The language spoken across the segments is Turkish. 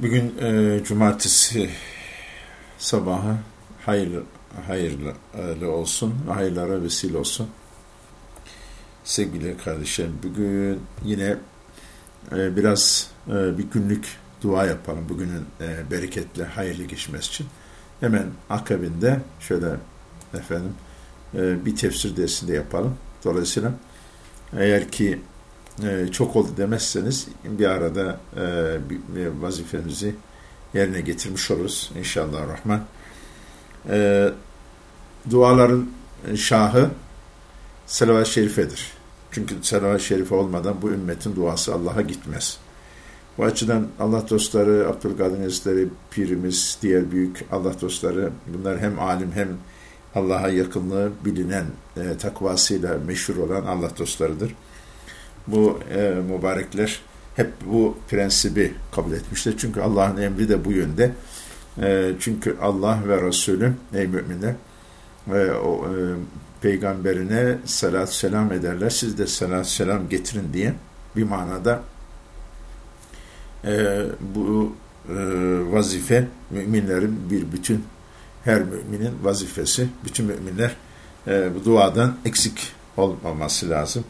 Bugün e, cumartesi sabahı hayırlı, hayırlı olsun, hayırlara vesile olsun. Sevgili kardeşlerim, bugün yine e, biraz e, bir günlük dua yapalım bugünün e, bereketli, hayırlı geçmesi için. Hemen akabinde şöyle efendim e, bir tefsir dersinde yapalım. Dolayısıyla eğer ki çok oldu demezseniz bir arada e, bir, vazifemizi yerine getirmiş oluruz inşallah rahman. E, duaların şahı salavat-ı şerifedir. Çünkü salavat-ı şerife olmadan bu ümmetin duası Allah'a gitmez. Bu açıdan Allah dostları, Abdülkadir Hazretleri, pirimiz, diğer büyük Allah dostları bunlar hem alim hem Allah'a yakınlığı bilinen e, takvasıyla meşhur olan Allah dostlarıdır bu e, mübarekler hep bu prensibi kabul etmişler. Çünkü Allah'ın emri de bu yönde. E, çünkü Allah ve Resulü ey müminler e, o, e, peygamberine salat selam ederler. Siz de salat selam getirin diye bir manada e, bu e, vazife müminlerin bir bütün her müminin vazifesi. Bütün müminler e, bu duadan eksik olmaması lazım.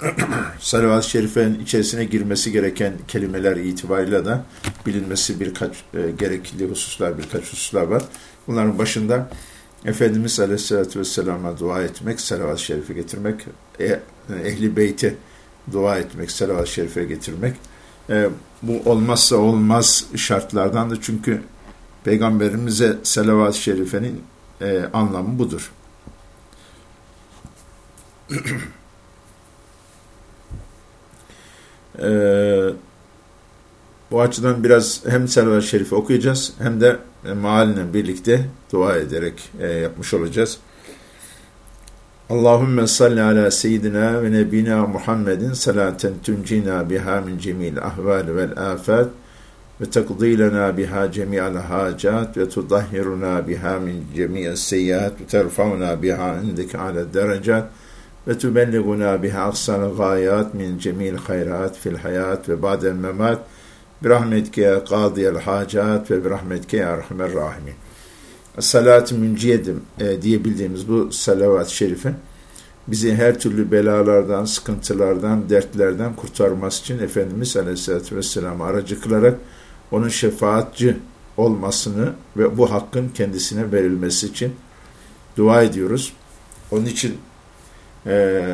salavat-ı şerifenin içerisine girmesi gereken kelimeler itibariyle de bilinmesi birkaç e, gerekli hususlar, birkaç hususlar var. Bunların başında Efendimiz Aleyhisselatü Vesselam'a dua etmek, salavat-ı şerife getirmek, e, ehli beyti dua etmek, salavat-ı şerife getirmek. E, bu olmazsa olmaz şartlardan da çünkü Peygamberimize salavat-ı şerifenin e, anlamı budur. Ee, bu açıdan biraz hem Selva Şerif'i okuyacağız hem de e, maaline birlikte dua ederek e, yapmış olacağız. Allahümme salli ala seyyidina ve nebina Muhammedin salaten tuncina biha min cemil ahval vel afat ve takdilena biha cemi'al hacat ve tudahhiruna biha min cemi'as seyyiat ve terfavna biha indeke ala derecat ve tübelliguna biha aksal gayat min cemil hayrat fil hayat ve ba'del memat bi rahmetke ya kadiyel hacat ve bi rahmetke ya rahmer rahimin. Salat-ı münciyedim e, diyebildiğimiz bu salavat-ı şerife bizi her türlü belalardan, sıkıntılardan, dertlerden kurtarması için Efendimiz Aleyhisselatü Vesselam aracı kılarak onun şefaatçi olmasını ve bu hakkın kendisine verilmesi için dua ediyoruz. Onun için e,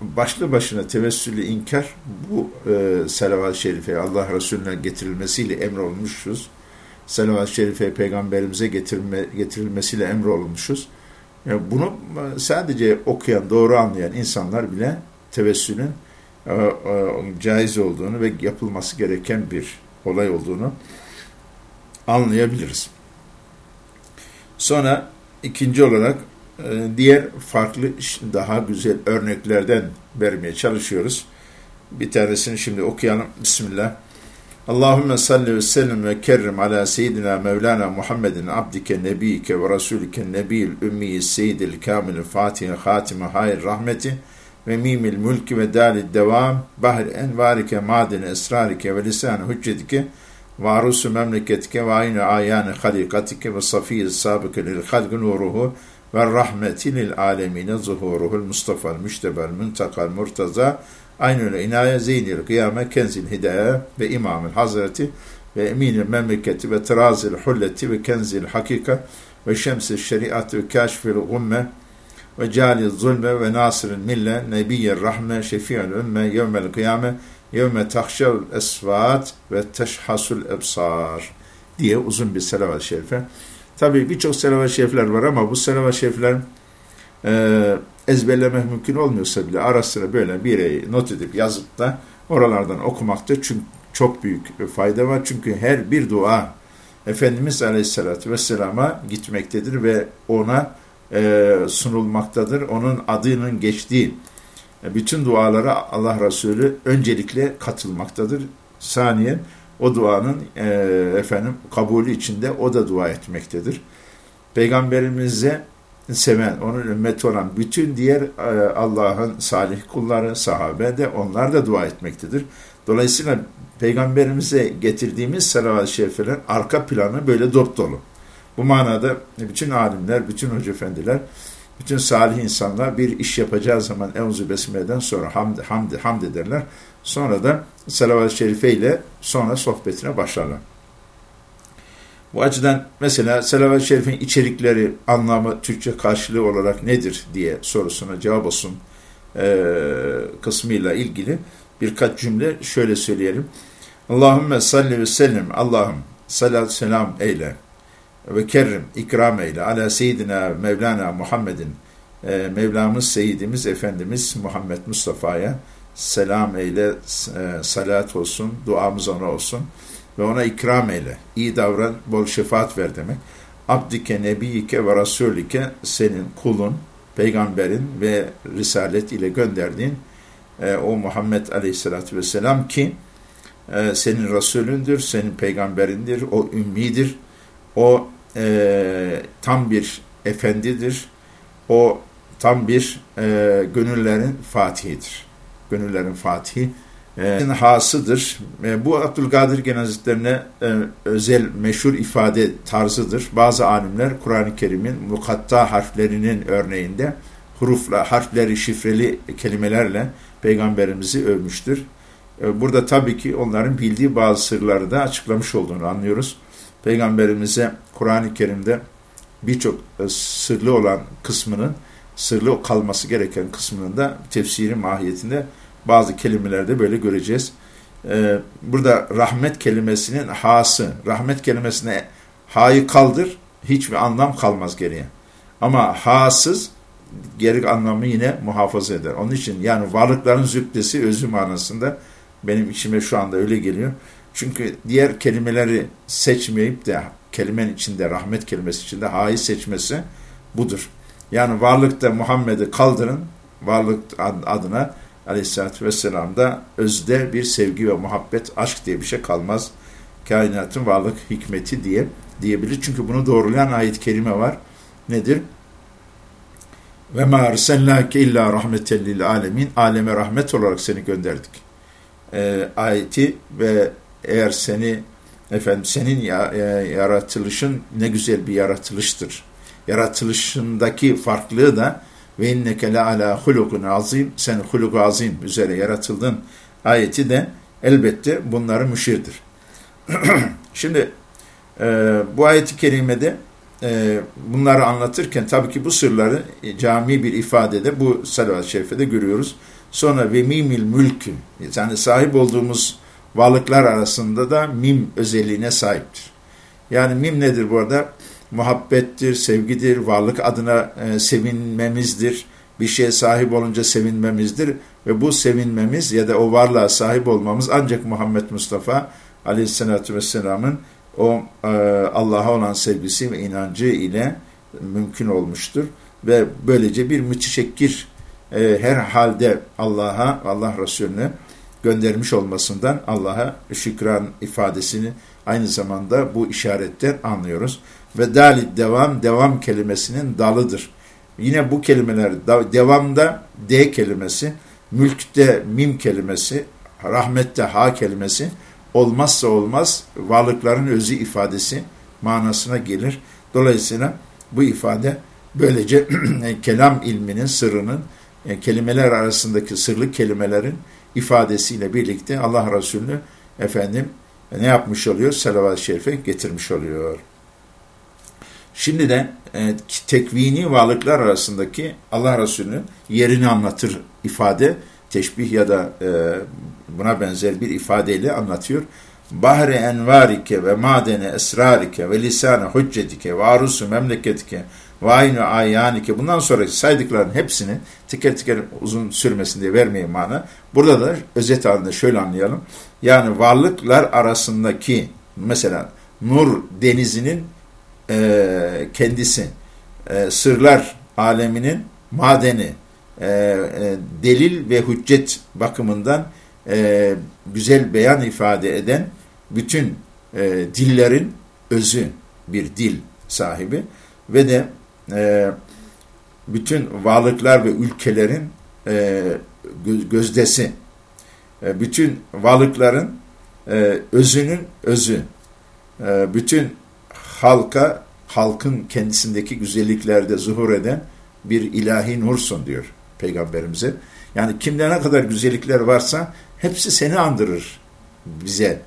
başlı başına tevessülü inkar bu e, salavat-ı şerife Allah Resulüne getirilmesiyle emrolmuşuz. Salavat-ı şerife peygamberimize getirme, getirilmesiyle emrolmuşuz. Yani bunu sadece okuyan, doğru anlayan insanlar bile tevessülün e, e, caiz olduğunu ve yapılması gereken bir olay olduğunu anlayabiliriz. Sonra ikinci olarak diğer farklı daha güzel örneklerden vermeye çalışıyoruz. Bir tanesini şimdi okuyalım. Bismillah. Allahümme salli ve sellem ve kerrim ala seyyidina Mevlana Muhammedin abdike nebiyike ve rasulike nebiyil ümmiyi seyyidil kamil fatihi hatime hayır rahmeti ve mimil mülki ve dalid devam bahri envarike madine esrarike ve lisan hüccetike varusu memleketike ve aynı ayane halikatike ve safiyyil sabıke lil halgın nuruhu ve rahmeti lil alemine zuhuruhul Mustafa müştebel müntakal murtaza. Aynül inaye zeynil kıyame kenzil hidaye ve imamül hazreti ve eminil memleketi ve terazil hulleti ve kenzil hakika ve şemsil şeriatı ve kaşfil gumme ve cali zulme ve nasiril mille nebiyyer rahme şefi'ül ümme yevmel kıyame yevme tahşev esvat ve teşhasul ebsar diye uzun bir selavat-ı şerife Tabi birçok selavat şerifler var ama bu selavat şerifler e, ezberlemek mümkün olmuyorsa bile ara sıra böyle bir not edip yazıp da oralardan okumakta çünkü çok büyük fayda var. Çünkü her bir dua Efendimiz Aleyhisselatü Vesselam'a gitmektedir ve ona e, sunulmaktadır. Onun adının geçtiği e, bütün dualara Allah Resulü öncelikle katılmaktadır. Saniye o duanın e, efendim kabulü içinde o da dua etmektedir. Peygamberimize seven, onun ümmeti olan bütün diğer e, Allah'ın salih kulları, sahabe de onlar da dua etmektedir. Dolayısıyla Peygamberimize getirdiğimiz salavat-ı şerifelerin arka planı böyle dop dolu. Bu manada bütün alimler, bütün hoca efendiler, bütün salih insanlar bir iş yapacağı zaman Euzu Besmele'den sonra hamd, hamd, hamd ederler. Sonra da salavat-ı şerife ile sonra sohbetine başlarlar. Bu açıdan mesela salavat-ı şerifin içerikleri, anlamı, Türkçe karşılığı olarak nedir diye sorusuna cevap olsun e, kısmıyla ilgili birkaç cümle şöyle söyleyelim. Allahümme salli ve sellim Allah'ım salat selam eyle ve kerrim ikram eyle ala seyyidina Mevlana Muhammedin e, Mevlamız Seyyidimiz Efendimiz Muhammed Mustafa'ya selam eyle, e, salat olsun, duamız ona olsun ve ona ikram eyle. İyi davran, bol şefaat ver demek. Abdike, nebiyike ve rasulike senin kulun, peygamberin ve risalet ile gönderdiğin e, o Muhammed Aleyhisselatü Vesselam ki e, senin Resulündür, senin peygamberindir, o ümmidir, o e, tam bir efendidir, o tam bir e, gönüllerin fatihidir. Gönüllerin fatihi e, hasıdır. E, bu Abdülkadir Genel e, özel meşhur ifade tarzıdır. Bazı alimler Kur'an-ı Kerim'in mukatta harflerinin örneğinde hurufla, harfleri, şifreli kelimelerle peygamberimizi övmüştür. E, burada tabii ki onların bildiği bazı sırları da açıklamış olduğunu anlıyoruz. Peygamberimize Kur'an-ı Kerim'de birçok e, sırlı olan kısmının, sırlı kalması gereken kısmının da tefsiri mahiyetinde bazı kelimelerde böyle göreceğiz. E, burada rahmet kelimesinin hası, rahmet kelimesine ha'yı kaldır, hiçbir anlam kalmaz geriye. Ama hasız geri anlamı yine muhafaza eder. Onun için yani varlıkların zübdesi özü manasında benim içime şu anda öyle geliyor. Çünkü diğer kelimeleri seçmeyip de kelimenin içinde, rahmet kelimesi içinde ha'yı seçmesi budur. Yani varlıkta Muhammed'i kaldırın, varlık adına aleyhissalatü vesselam'da özde bir sevgi ve muhabbet, aşk diye bir şey kalmaz. Kainatın varlık hikmeti diye diyebilir. Çünkü bunu doğrulayan ayet-i kerime var. Nedir? Ve ma ersennâke illa rahmeten lil alemin. Aleme rahmet olarak seni gönderdik. E, ayeti ve eğer seni efendim senin ya, e, yaratılışın ne güzel bir yaratılıştır. Yaratılışındaki farklılığı da ve inneke la ala hulukun azim sen huluk azim üzere yaratıldın ayeti de elbette bunları müşirdir. Şimdi e, bu ayeti kerimede e, bunları anlatırken tabii ki bu sırları e, cami bir ifadede bu salavat-ı şerifede görüyoruz. Sonra ve mimil mülkü yani sahip olduğumuz varlıklar arasında da mim özelliğine sahiptir. Yani mim nedir bu arada? Muhabbettir, sevgidir, varlık adına e, sevinmemizdir. Bir şeye sahip olunca sevinmemizdir. Ve bu sevinmemiz ya da o varlığa sahip olmamız ancak Muhammed Mustafa Aleyhisselatü Vesselam'ın o e, Allah'a olan sevgisi ve inancı ile mümkün olmuştur. Ve böylece bir müteşekkir e, her halde Allah'a, Allah Resulüne göndermiş olmasından Allah'a şükran ifadesini aynı zamanda bu işaretten anlıyoruz. Ve dalit devam, devam kelimesinin dalıdır. Yine bu kelimeler, devamda D kelimesi, mülkte mim kelimesi, rahmette ha kelimesi, olmazsa olmaz varlıkların özü ifadesi manasına gelir. Dolayısıyla bu ifade böylece kelam ilminin sırrının e, kelimeler arasındaki sırlı kelimelerin ifadesiyle birlikte Allah Resulü efendim e, ne yapmış oluyor? Salavat-ı Şerife getirmiş oluyor. Şimdi de e, tekvini varlıklar arasındaki Allah Resulü'nün yerini anlatır ifade, teşbih ya da e, buna benzer bir ifadeyle anlatıyor. Bahre envarike ve madene esrarike ve lisane hüccetike ve arusu memleketike ve aynı ayyanike bundan sonra saydıkların hepsini teker teker uzun sürmesin diye vermeyeyim mana. Burada da özet halinde şöyle anlayalım. Yani varlıklar arasındaki mesela nur denizinin e, kendisi, e, sırlar aleminin madeni, e, e, delil ve hüccet bakımından e, güzel beyan ifade eden bütün e, dillerin özü bir dil sahibi ve de e, bütün varlıklar ve ülkelerin e, gözdesi, e, bütün varlıkların e, özünün özü. E, bütün halka, halkın kendisindeki güzelliklerde zuhur eden bir ilahi nursun diyor Peygamberimize. Yani kimde ne kadar güzellikler varsa hepsi seni andırır bize.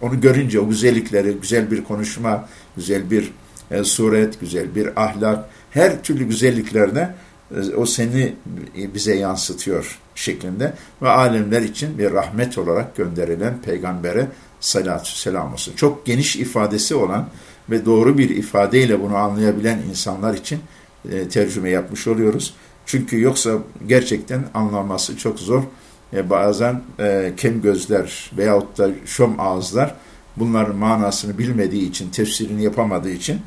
Onu görünce o güzellikleri, güzel bir konuşma, güzel bir e, suret, güzel bir ahlak, her türlü güzelliklerine e, o seni bize yansıtıyor şeklinde ve alemler için bir rahmet olarak gönderilen peygambere salatü selam olsun. Çok geniş ifadesi olan ve doğru bir ifadeyle bunu anlayabilen insanlar için e, tercüme yapmış oluyoruz. Çünkü yoksa gerçekten anlaması çok zor. E, bazen e, kem gözler veyahut da şom ağızlar bunların manasını bilmediği için, tefsirini yapamadığı için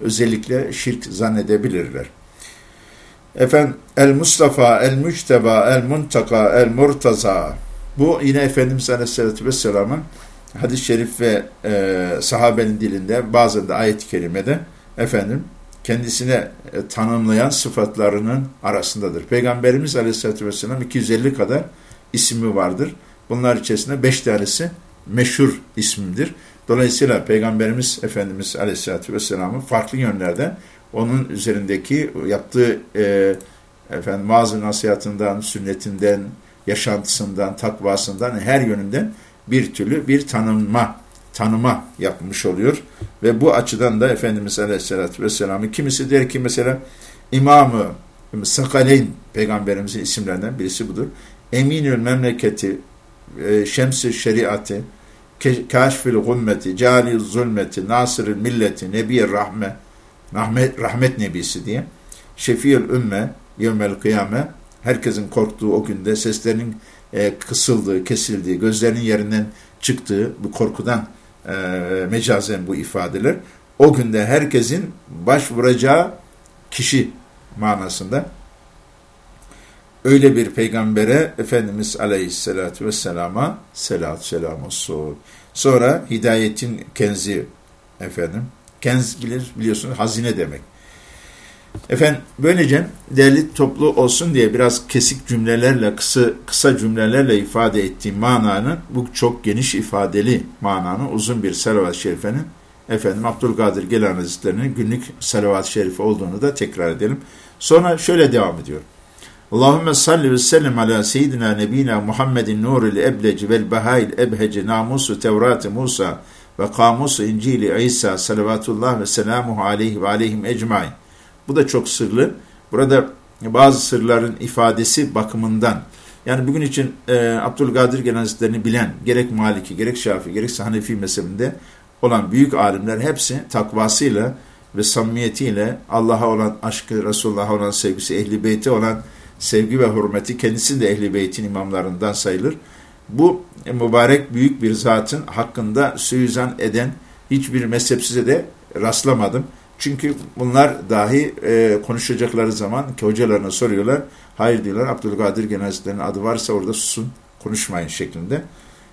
özellikle şirk zannedebilirler. Efendim El Mustafa, El Müçteba, El Muntaka, El Murtaza. Bu yine Efendimiz Aleyhisselatü Vesselam'ın hadis-i şerif ve e, sahabenin dilinde bazen de ayet-i kerimede efendim kendisine e, tanımlayan sıfatlarının arasındadır. Peygamberimiz Aleyhisselatü Vesselam 250 kadar ismi vardır. Bunlar içerisinde 5 tanesi meşhur ismimdir. Dolayısıyla Peygamberimiz Efendimiz Aleyhisselatü Vesselam'ın farklı yönlerden onun üzerindeki yaptığı e, efendim bazı nasihatından, sünnetinden, yaşantısından, takvasından her yönünden bir türlü bir tanınma, tanıma yapmış oluyor. Ve bu açıdan da Efendimiz Aleyhisselatü Vesselam'ı kimisi der ki mesela İmamı Sakaleyn peygamberimizin isimlerinden birisi budur. Eminül memleketi, e, şems şeriatı, kaşfil gummeti, cali zulmeti, nasıril milleti, nebi rahme, rahmet, rahmet nebisi diye. Şefiyül ümme, yevmel kıyame, herkesin korktuğu o günde seslerinin e, kısıldığı, kesildiği, gözlerinin yerinden çıktığı bu korkudan e, mecazen bu ifadeler. O günde herkesin başvuracağı kişi manasında öyle bir peygambere Efendimiz Aleyhisselatü Vesselam'a selatü selam olsun. Sonra hidayetin kenzi efendim. Kenz bilir, biliyorsunuz hazine demek. Efendim böylece değerli toplu olsun diye biraz kesik cümlelerle, kısa, kısa cümlelerle ifade ettiğim mananın bu çok geniş ifadeli mananın uzun bir salavat-ı şerifenin efendim Abdülkadir Gelan Hazretleri'nin günlük salavat-ı şerifi olduğunu da tekrar edelim. Sonra şöyle devam ediyor. Allahümme salli ve sellem ala seyyidina nebina Muhammedin nuril ebleci vel bahail ebheci namusu Tevrat Musa ve kamusu İncili İsa salavatullah ve selamuhu aleyhi ve aleyhim ecmain. Bu da çok sırlı. Burada bazı sırların ifadesi bakımından yani bugün için e, Abdülkadir Genel bilen gerek Maliki, gerek Şafi, gerek Hanefi mezhebinde olan büyük alimler hepsi takvasıyla ve samimiyetiyle Allah'a olan aşkı, Resulullah'a olan sevgisi, ehli beyti olan sevgi ve hürmeti kendisinin de ehli beytin imamlarından sayılır. Bu e, mübarek büyük bir zatın hakkında suizan eden hiçbir mezhepsize de rastlamadım. Çünkü bunlar dahi e, konuşacakları zaman ki hocalarına soruyorlar. Hayır diyorlar Abdülkadir Genelsi'nin adı varsa orada susun konuşmayın şeklinde.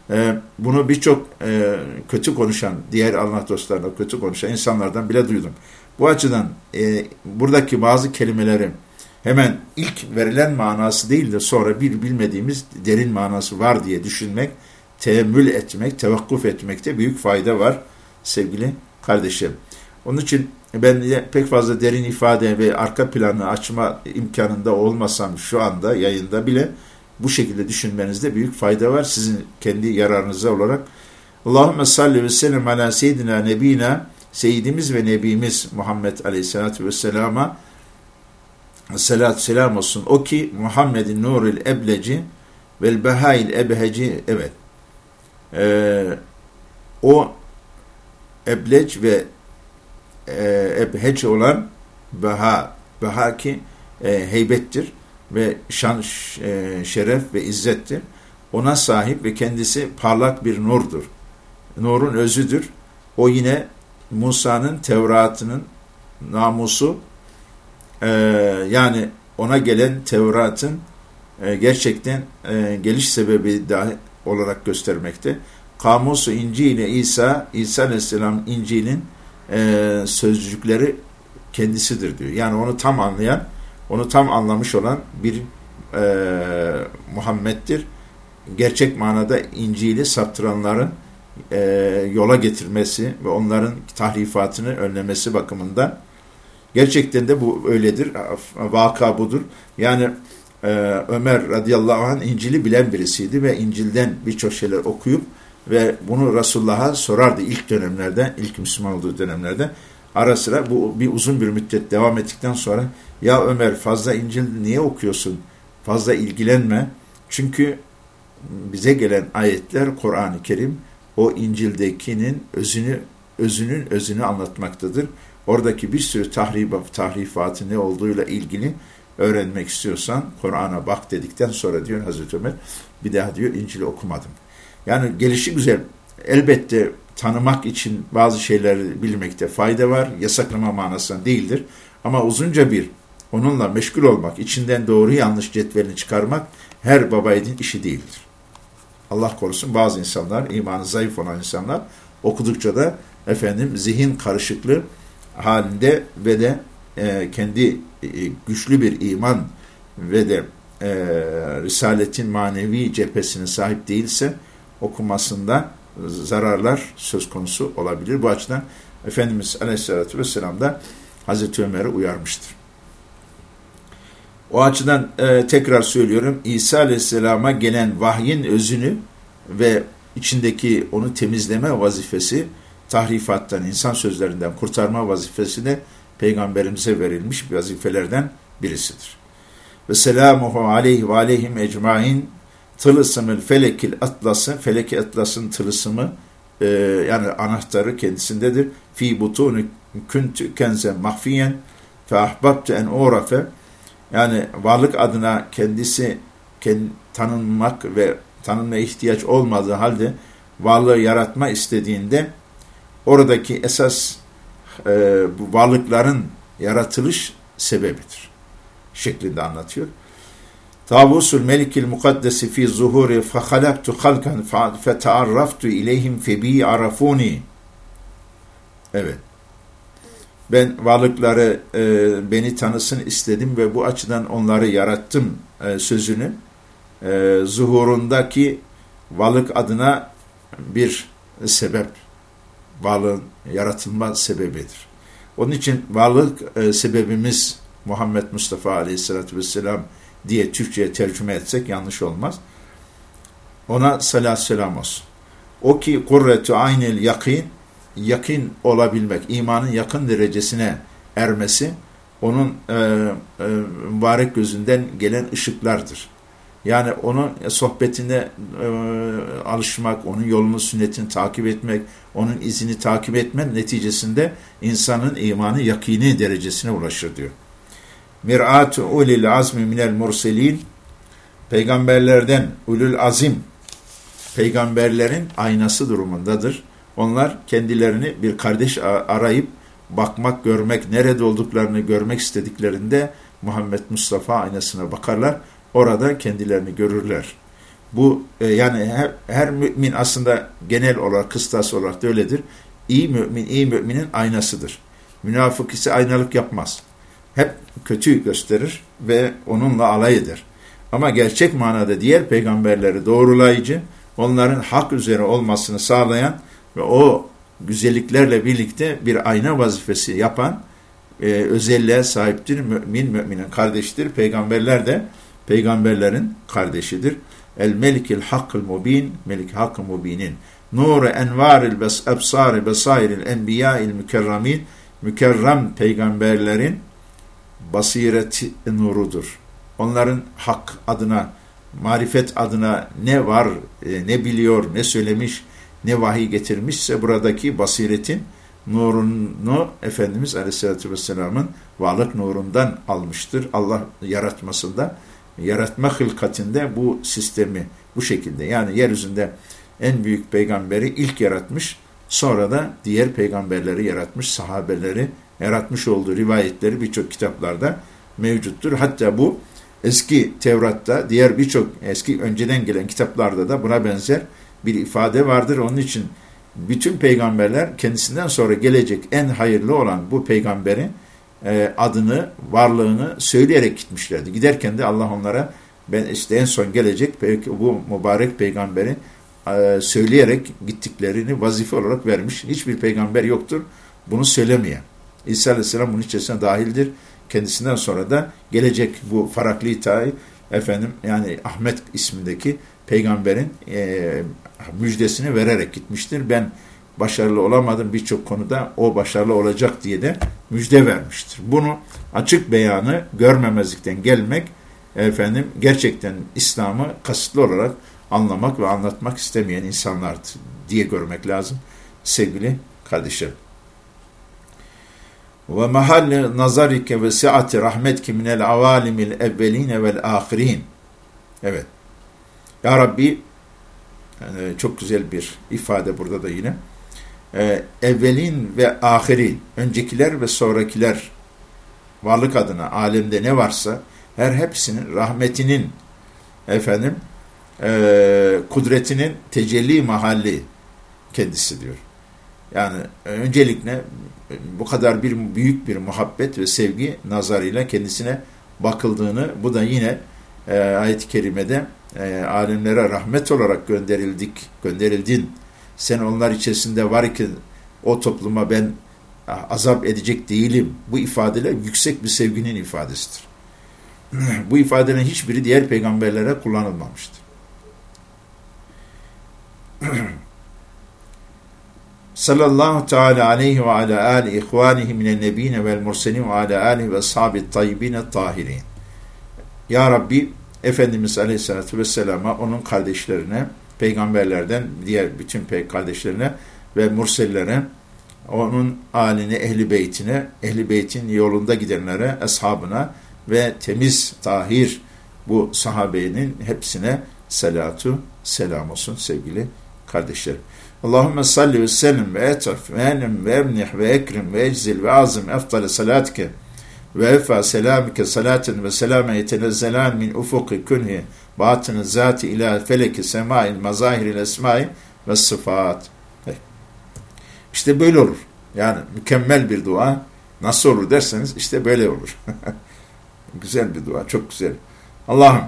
E, bunu birçok e, kötü konuşan, diğer Allah dostlarına kötü konuşan insanlardan bile duydum. Bu açıdan e, buradaki bazı kelimeleri hemen ilk verilen manası değil de sonra bir bilmediğimiz derin manası var diye düşünmek, teemmül etmek, tevakkuf etmekte büyük fayda var sevgili kardeşim. Onun için ben pek fazla derin ifade ve arka planı açma imkanında olmasam şu anda yayında bile bu şekilde düşünmenizde büyük fayda var sizin kendi yararınıza olarak. Allahümme salli ve sellem ala seyyidina nebina Seyyidimiz ve Nebimiz Muhammed Aleyhisselatü Vesselam'a selat selam olsun. O ki Muhammed'in nuril ebleci vel behail ebheci evet. Ee, o ebleç ve e, ebheç olan beha beha ki e, heybettir ve şan, e, şeref ve izzettir. Ona sahip ve kendisi parlak bir nurdur. Nurun özüdür. O yine Musa'nın Tevrat'ının namusu e, yani ona gelen Tevrat'ın e, gerçekten e, geliş sebebi dahi olarak göstermekte. Kamusu İncil İsa, İsa Aleyhisselam İncil'in e, sözcükleri kendisidir diyor. Yani onu tam anlayan, onu tam anlamış olan bir e, Muhammed'dir. Gerçek manada İncil'i saptıranların e, yola getirmesi ve onların tahrifatını önlemesi bakımından gerçekten de bu öyledir. Vaka budur. Yani e, Ömer radıyallahu anh İncil'i bilen birisiydi ve İncil'den birçok şeyler okuyup ve bunu Resulullah'a sorardı ilk dönemlerde, ilk Müslüman olduğu dönemlerde. Ara sıra bu bir uzun bir müddet devam ettikten sonra ya Ömer fazla İncil niye okuyorsun? Fazla ilgilenme. Çünkü bize gelen ayetler Kur'an-ı Kerim o İncil'dekinin özünü özünün özünü anlatmaktadır. Oradaki bir sürü tahrif, tahrifatı ne olduğuyla ilgili öğrenmek istiyorsan Kur'an'a bak dedikten sonra diyor Hazreti Ömer bir daha diyor İncil'i okumadım. Yani gelişi güzel elbette tanımak için bazı şeyleri bilmekte fayda var. Yasaklama manasında değildir. Ama uzunca bir onunla meşgul olmak, içinden doğru yanlış cetvelini çıkarmak her babaydın işi değildir. Allah korusun bazı insanlar, imanı zayıf olan insanlar okudukça da efendim zihin karışıklığı halinde ve de e, kendi e, güçlü bir iman ve de e, Risaletin manevi cephesine sahip değilse okumasında zararlar söz konusu olabilir. Bu açıdan Efendimiz Aleyhisselatü Vesselam da Hazreti Ömer'i uyarmıştır. O açıdan e, tekrar söylüyorum İsa Aleyhisselam'a gelen vahyin özünü ve içindeki onu temizleme vazifesi tahrifattan, insan sözlerinden kurtarma vazifesi de peygamberimize verilmiş vazifelerden birisidir. Ve selamuhu aleyhi ve aleyhim ecmain tılısımın felekil atlası, feleki atlasın tılısımı e, yani anahtarı kendisindedir. Fi butunu küntü kenze mahfiyen fe ahbabtu en uğrafe yani varlık adına kendisi kend, tanınmak ve tanınmaya ihtiyaç olmadığı halde varlığı yaratma istediğinde oradaki esas e, bu varlıkların yaratılış sebebidir şeklinde anlatıyor. Tavusul melikil mukaddesi fi zuhuri fehalaktu halkan fetearraftu ileyhim febi arafuni. Evet. Ben varlıkları e, beni tanısın istedim ve bu açıdan onları yarattım e, sözünü e, zuhurundaki varlık adına bir sebep, varlığın yaratılma sebebidir. Onun için varlık e, sebebimiz Muhammed Mustafa Aleyhisselatü Vesselam diye Türkçe'ye tercüme etsek yanlış olmaz. Ona salat selam olsun. O ki kurretu aynel yakin, yakin olabilmek, imanın yakın derecesine ermesi, onun e, e, mübarek gözünden gelen ışıklardır. Yani onun sohbetine e, alışmak, onun yolunu, sünnetini takip etmek, onun izini takip etme neticesinde insanın imanı yakini derecesine ulaşır diyor. Mir'atu ulil azmi minel murselin peygamberlerden ulul azim peygamberlerin aynası durumundadır. Onlar kendilerini bir kardeş arayıp bakmak, görmek, nerede olduklarını görmek istediklerinde Muhammed Mustafa aynasına bakarlar. Orada kendilerini görürler. Bu e, yani her, her mümin aslında genel olarak, kıstas olarak da öyledir. İyi mümin, iyi müminin aynasıdır. Münafık ise aynalık yapmaz hep kötü gösterir ve onunla alay eder. Ama gerçek manada diğer peygamberleri doğrulayıcı, onların hak üzere olmasını sağlayan ve o güzelliklerle birlikte bir ayna vazifesi yapan e, özelliğe sahiptir. Mümin müminin kardeşidir. Peygamberler de peygamberlerin kardeşidir. El melikil hakkıl mubin, melik hakkı mubinin. Nuru envaril bes ebsari besairil enbiya'il mükerramin, mükerrem peygamberlerin basiret nurudur. Onların hak adına, marifet adına ne var, e, ne biliyor, ne söylemiş, ne vahiy getirmişse buradaki basiretin nurunu Efendimiz Aleyhisselatü Vesselam'ın varlık nurundan almıştır. Allah yaratmasında, yaratma hılkatinde bu sistemi bu şekilde yani yeryüzünde en büyük peygamberi ilk yaratmış, sonra da diğer peygamberleri yaratmış, sahabeleri yaratmış olduğu rivayetleri birçok kitaplarda mevcuttur. Hatta bu eski Tevrat'ta, diğer birçok eski önceden gelen kitaplarda da buna benzer bir ifade vardır. Onun için bütün peygamberler kendisinden sonra gelecek en hayırlı olan bu peygamberin e, adını, varlığını söyleyerek gitmişlerdi. Giderken de Allah onlara ben işte en son gelecek bu mübarek peygamberin e, söyleyerek gittiklerini vazife olarak vermiş. Hiçbir peygamber yoktur bunu söylemeyen. İsa Aleyhisselam bunun içerisine dahildir. Kendisinden sonra da gelecek bu Farakli Tay efendim yani Ahmet ismindeki peygamberin e, müjdesini vererek gitmiştir. Ben başarılı olamadım birçok konuda o başarılı olacak diye de müjde vermiştir. Bunu açık beyanı görmemezlikten gelmek efendim gerçekten İslam'ı kasıtlı olarak anlamak ve anlatmak istemeyen insanlar diye görmek lazım sevgili kardeşlerim. Ve mahalle nazarike ve siati rahmetki minel avalimil evveline vel ahirin. Evet. Ya Rabbi yani çok güzel bir ifade burada da yine. Ee, evvelin ve ahirin, öncekiler ve sonrakiler varlık adına alemde ne varsa her hepsinin rahmetinin efendim e, kudretinin tecelli mahalli kendisi diyor. Yani öncelikle bu kadar bir büyük bir muhabbet ve sevgi nazarıyla kendisine bakıldığını bu da yine e, ayet-i kerimede e, alemlere rahmet olarak gönderildik, gönderildin. Sen onlar içerisinde var ki o topluma ben azap edecek değilim. Bu ifadeler yüksek bir sevginin ifadesidir. bu ifadelerin hiçbiri diğer peygamberlere kullanılmamıştır. sallallahu teala aleyhi ve ala ali ihvanihi minen nebine vel murselin ve ala alihi ve sahabi tayyibine tahirin. Ya Rabbi Efendimiz Aleyhisselatü Vesselam'a onun kardeşlerine, peygamberlerden diğer bütün kardeşlerine ve mursellere, onun aline, ehli beytine, ehli beytin yolunda gidenlere, eshabına ve temiz, tahir bu sahabenin hepsine salatu, selam olsun sevgili kardeşlerim. Allahümme salli ve sellim ve etaf ve enim ve emnih ve ekrim ve eczil ve azim efdale salatike ve efa selamike salatin ve selame yetenezzelan min ufuki künhi batını zati ila feleki semail mazahiril esmai ve sıfat. İşte böyle olur. Yani mükemmel bir dua. Nasıl olur derseniz işte böyle olur. güzel bir dua, çok güzel. Allah'ım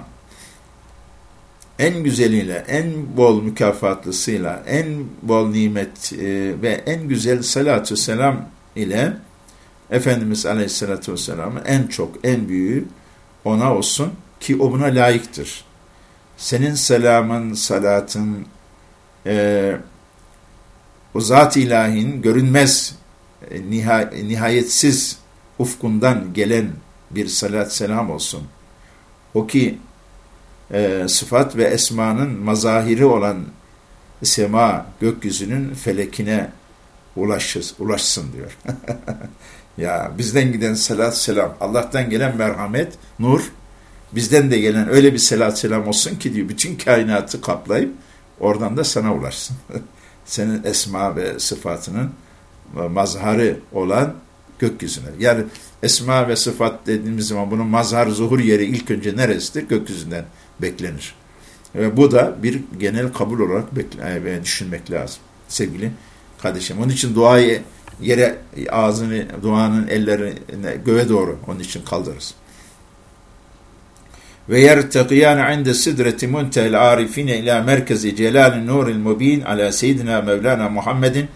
en güzeliyle, en bol mükafatlısıyla, en bol nimet e, ve en güzel salatü selam ile Efendimiz Aleyhisselatü Vesselam'ın en çok, en büyüğü ona olsun ki o buna layıktır. Senin selamın, salatın, e, o zat-ı ilahin görünmez, e, niha, nihayetsiz ufkundan gelen bir salat selam olsun. O ki e, sıfat ve esmanın mazahiri olan sema gökyüzünün felekine ulaşır, ulaşsın diyor. ya bizden giden selat selam, Allah'tan gelen merhamet, nur, bizden de gelen öyle bir selat selam olsun ki diyor bütün kainatı kaplayıp oradan da sana ulaşsın. Senin esma ve sıfatının mazharı olan gökyüzüne. Yani esma ve sıfat dediğimiz zaman bunun mazhar zuhur yeri ilk önce neresidir? Gökyüzünden beklenir. Ve bu da bir genel kabul olarak e, düşünmek lazım sevgili kardeşim. Onun için duayı yere ağzını, duanın ellerini göğe doğru onun için kaldırırız. Ve yerteqiyan inde sidreti muntehel arifine ila merkezi celalin nuril mubin ala seyyidina Mevlana Muhammedin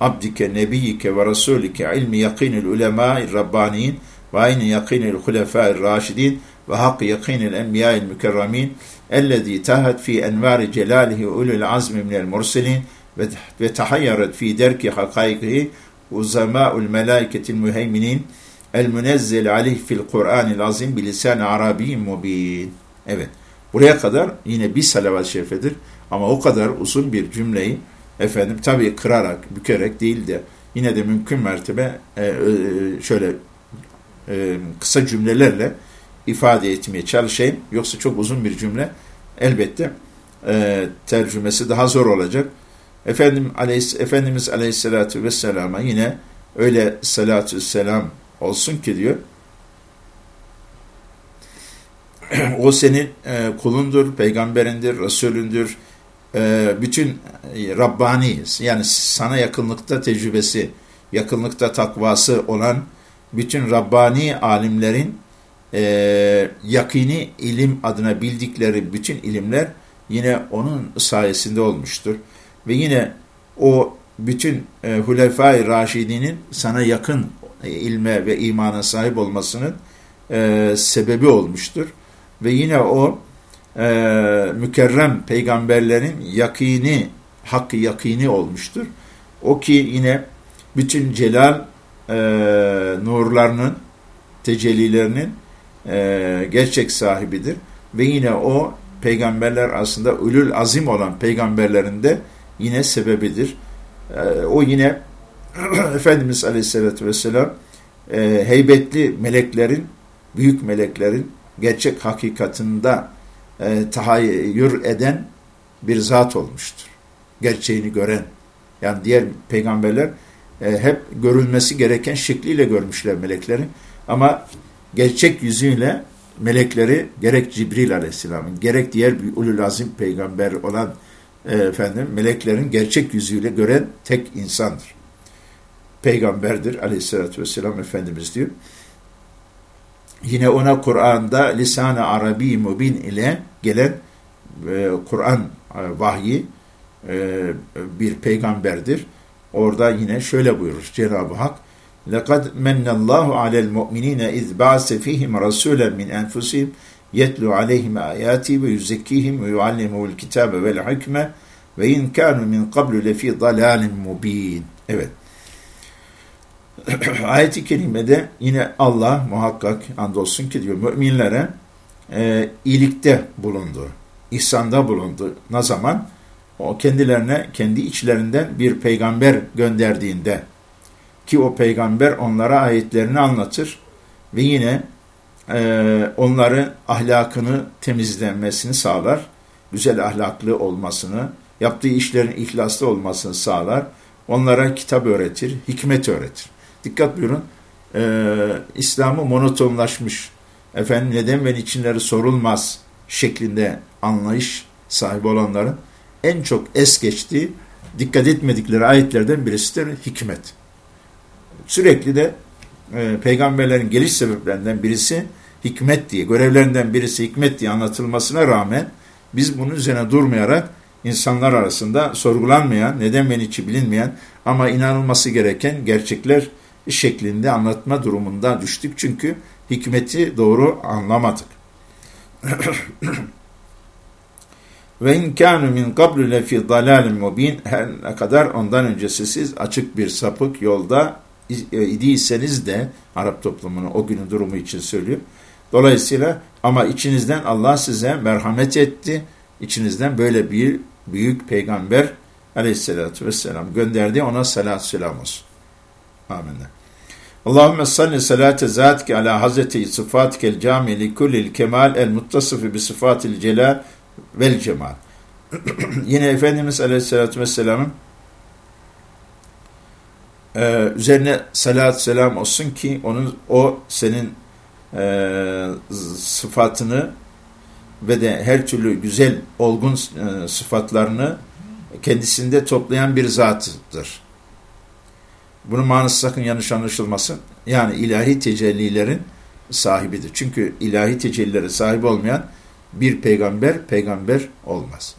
abdike nebiyike ve rasulike ilmi yakinil ulemâ'i rabbaniyin ve aynı yakinil hulefâ'i raşidin ve hak yakinil enbiya'il mükerremin ellezî tahat fi envâri celâlihi ulul azmi minel murselin ve, ve tahayyaret el münezzel aleyh fil Kur'anil azim bilisan arabiyyin mubin. Evet. Buraya kadar yine bir salavat-ı şerifedir ama o kadar uzun bir cümleyi efendim tabii kırarak, bükerek değil de yine de mümkün mertebe e, e, şöyle e, kısa cümlelerle ifade etmeye çalışayım. Yoksa çok uzun bir cümle elbette e, tercümesi daha zor olacak. Efendim, aleyhis, Efendimiz Aleyhisselatü Vesselam'a yine öyle salatü selam olsun ki diyor. o senin e, kulundur, peygamberindir, Resulündür. E, bütün e, Rabbani yani sana yakınlıkta tecrübesi, yakınlıkta takvası olan bütün Rabbani alimlerin e, yakini ilim adına bildikleri bütün ilimler yine onun sayesinde olmuştur. Ve yine o bütün e, Hulefai Raşidi'nin sana yakın ilme ve imana sahip olmasının e, sebebi olmuştur. Ve yine o e, mükerrem peygamberlerin yakini, hakkı yakini olmuştur. O ki yine bütün celal e, nurlarının, tecellilerinin e, gerçek sahibidir. Ve yine o peygamberler aslında ulul azim olan peygamberlerin de yine sebebidir. E, o yine Efendimiz Aleyhisselatü Vesselam e, heybetli meleklerin, büyük meleklerin gerçek hakikatında e, tahayyür eden bir zat olmuştur. Gerçeğini gören. Yani diğer peygamberler e, hep görülmesi gereken şekliyle görmüşler melekleri. Ama gerçek yüzüyle melekleri gerek Cibril aleyhisselamın gerek diğer bir ulul azim peygamber olan e, efendim meleklerin gerçek yüzüyle gören tek insandır Peygamberdir aleyhissalatü vesselam Efendimiz diyor. Yine ona Kur'an'da lisan-ı arabi mubin ile gelen e, Kur'an e, vahyi e, bir peygamberdir. Orada yine şöyle buyurur Cenab-ı Hak لَقَدْ مَنَّ اللّٰهُ عَلَى الْمُؤْمِنِينَ اِذْ بَعْسَ ف۪يهِمْ رَسُولًا مِنْ اَنْفُسِهِمْ يَتْلُ عَلَيْهِمْ آيَاتِهِ وَيُزَّكِّيهِمْ وَيُعَلِّمُهُ الْكِتَابَ وَالْحِكْمَ وَاِنْ كَانُوا مِنْ قَبْلُ لَف۪ي ضَلَالٍ مُب۪ينٍ Evet. Ayet-i kerimede yine Allah muhakkak andolsun ki diyor müminlere e, iyilikte bulundu, ihsanda bulundu. Ne zaman? O kendilerine, kendi içlerinden bir peygamber gönderdiğinde ki o peygamber onlara ayetlerini anlatır ve yine e, onları ahlakını temizlenmesini sağlar, güzel ahlaklı olmasını, yaptığı işlerin ihlaslı olmasını sağlar, onlara kitap öğretir, hikmet öğretir. Dikkat buyurun, e, İslam'ı monotonlaşmış, efendim neden ve niçinleri sorulmaz şeklinde anlayış sahibi olanların en çok es geçtiği, dikkat etmedikleri ayetlerden birisidir hikmet. Sürekli de e, peygamberlerin geliş sebeplerinden birisi hikmet diye, görevlerinden birisi hikmet diye anlatılmasına rağmen biz bunun üzerine durmayarak insanlar arasında sorgulanmayan, neden ve niçin bilinmeyen ama inanılması gereken gerçekler şeklinde anlatma durumunda düştük. Çünkü hikmeti doğru anlamadık. Ve in kânu min qablu lefi dalalin mubin her ne kadar ondan öncesi siz açık bir sapık yolda e, idiyseniz de Arap toplumunu o günün durumu için söylüyor. Dolayısıyla ama içinizden Allah size merhamet etti. İçinizden böyle bir büyük peygamber aleyhissalatü vesselam gönderdi. Ona salatü selam olsun. Amin. Allahümme salli salate zatike ala hazreti sıfatikel cami li kullil kemal el muttasıfı bi sıfatil celal vel cemal. Yine Efendimiz Aleyhisselatü Vesselam'ın e, üzerine salat selam olsun ki onun o senin e, sıfatını ve de her türlü güzel olgun e, sıfatlarını kendisinde toplayan bir zatıdır. Bunun manası sakın yanlış anlaşılmasın. Yani ilahi tecellilerin sahibidir. Çünkü ilahi tecellilere sahip olmayan bir peygamber peygamber olmaz.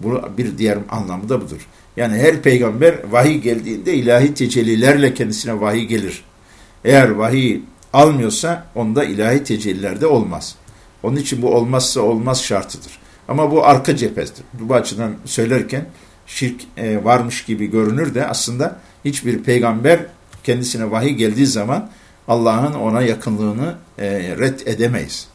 Bu bir diğer anlamı da budur. Yani her peygamber vahiy geldiğinde ilahi tecellilerle kendisine vahiy gelir. Eğer vahiy almıyorsa onda ilahi tecelliler de olmaz. Onun için bu olmazsa olmaz şartıdır. Ama bu arka cephesidir. Bu açıdan söylerken şirk e, varmış gibi görünür de aslında hiçbir peygamber kendisine vahiy geldiği zaman Allah'ın ona yakınlığını e, red edemeyiz.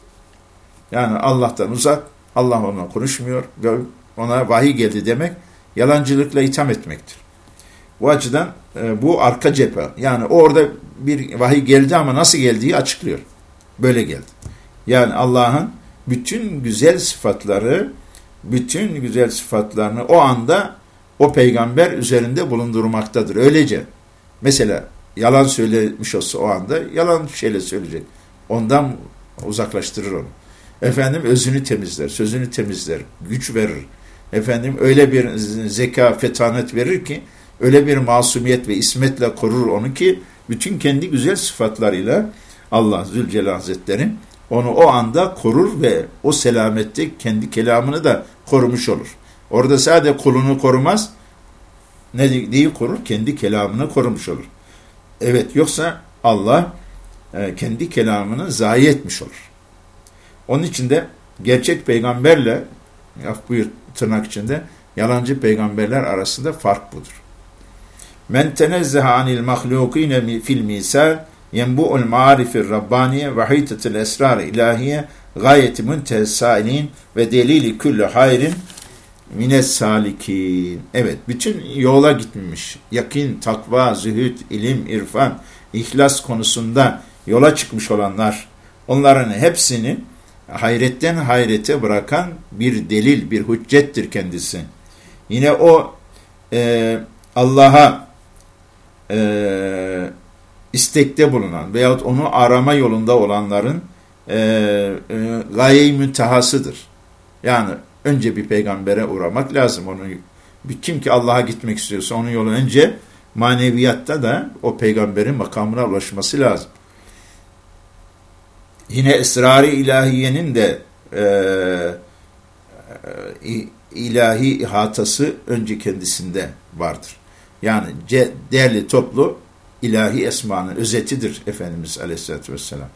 Yani Allah'tan uzak, Allah onunla konuşmuyor ve ona vahiy geldi demek yalancılıkla itham etmektir. Bu açıdan e, bu arka cephe. Yani orada bir vahiy geldi ama nasıl geldiği açıklıyor. Böyle geldi. Yani Allah'ın bütün güzel sıfatları, bütün güzel sıfatlarını o anda o peygamber üzerinde bulundurmaktadır. Öylece mesela yalan söylemiş olsa o anda yalan şeyle söyleyecek. Ondan uzaklaştırır onu. Efendim özünü temizler, sözünü temizler, güç verir. Efendim öyle bir zeka, fetanet verir ki öyle bir masumiyet ve ismetle korur onu ki bütün kendi güzel sıfatlarıyla Allah Zülcelal Hazretleri onu o anda korur ve o selamette kendi kelamını da korumuş olur. Orada sadece kulunu korumaz, ne neyi korur? Kendi kelamını korumuş olur. Evet yoksa Allah e, kendi kelamını zayi etmiş olur. Onun için de gerçek peygamberle af buyur tırnak içinde yalancı peygamberler arasında fark budur. Men tenezzeha anil mahlukine fil misal yenbu'ul marifir rabbaniye ve haytetil esrar ilahiye gayeti müntehessailin ve delili külli hayrin mines salikin. Evet, bütün yola gitmiş. Yakin, takva, zühd, ilim, irfan, ihlas konusunda yola çıkmış olanlar, onların hepsini hayretten hayrete bırakan bir delil, bir hüccettir kendisi. Yine o e, Allah'a e, istekte bulunan veyahut onu arama yolunda olanların e, e, gaye-i müntehasıdır. Yani önce bir peygambere uğramak lazım. Onu kim ki Allah'a gitmek istiyorsa onun yolu önce maneviyatta da o peygamberin makamına ulaşması lazım. Yine esrarı ilahiyenin de e, e, ilahi ihatası önce kendisinde vardır. Yani değerli toplu ilahi esmanın özetidir Efendimiz Aleyhisselatü Vesselam.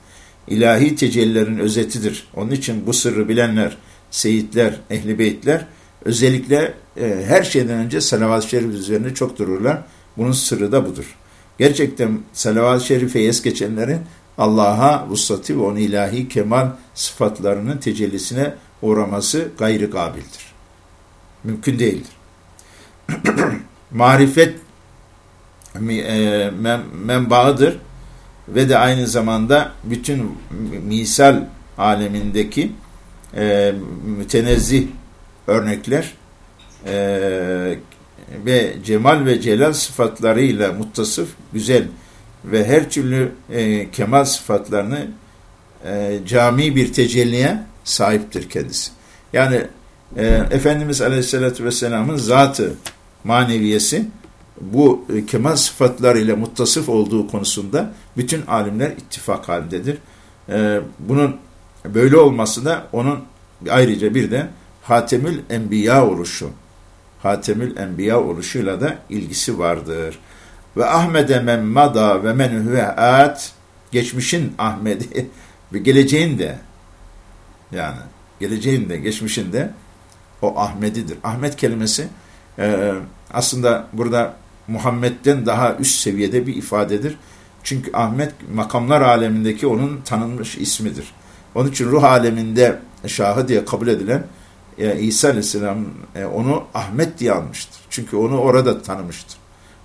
İlahi tecellilerin özetidir. Onun için bu sırrı bilenler, seyitler, ehli beytler özellikle e, her şeyden önce salavat-ı şerif üzerine çok dururlar. Bunun sırrı da budur. Gerçekten salavat-ı şerife es geçenlerin Allah'a vuslati ve onun ilahi kemal sıfatlarının tecellisine uğraması gayri kabildir. Mümkün değildir. Marifet e, menbaıdır ve de aynı zamanda bütün misal alemindeki e, mütenezzih örnekler e, ve cemal ve celal sıfatlarıyla muttasıf, güzel ve her türlü e, kemal sıfatlarını e, cami bir tecelliye sahiptir kendisi. Yani e, Efendimiz Aleyhisselatü Vesselam'ın zatı maneviyesi bu e, kemal sıfatlarıyla muttasıf olduğu konusunda bütün alimler ittifak halindedir. E, bunun böyle olması da onun ayrıca bir de Hatemül Enbiya oluşu, Hatemül Enbiya oluşuyla da ilgisi vardır. Ve Ahmed'e men mada ve men huve at geçmişin Ahmet'i ve geleceğin de yani geleceğin de geçmişin de o Ahmet'idir. Ahmet kelimesi e, aslında burada Muhammed'den daha üst seviyede bir ifadedir. Çünkü Ahmet makamlar alemindeki onun tanınmış ismidir. Onun için ruh aleminde şahı diye kabul edilen e, İsa Aleyhisselam e, onu Ahmet diye almıştır. Çünkü onu orada tanımıştır.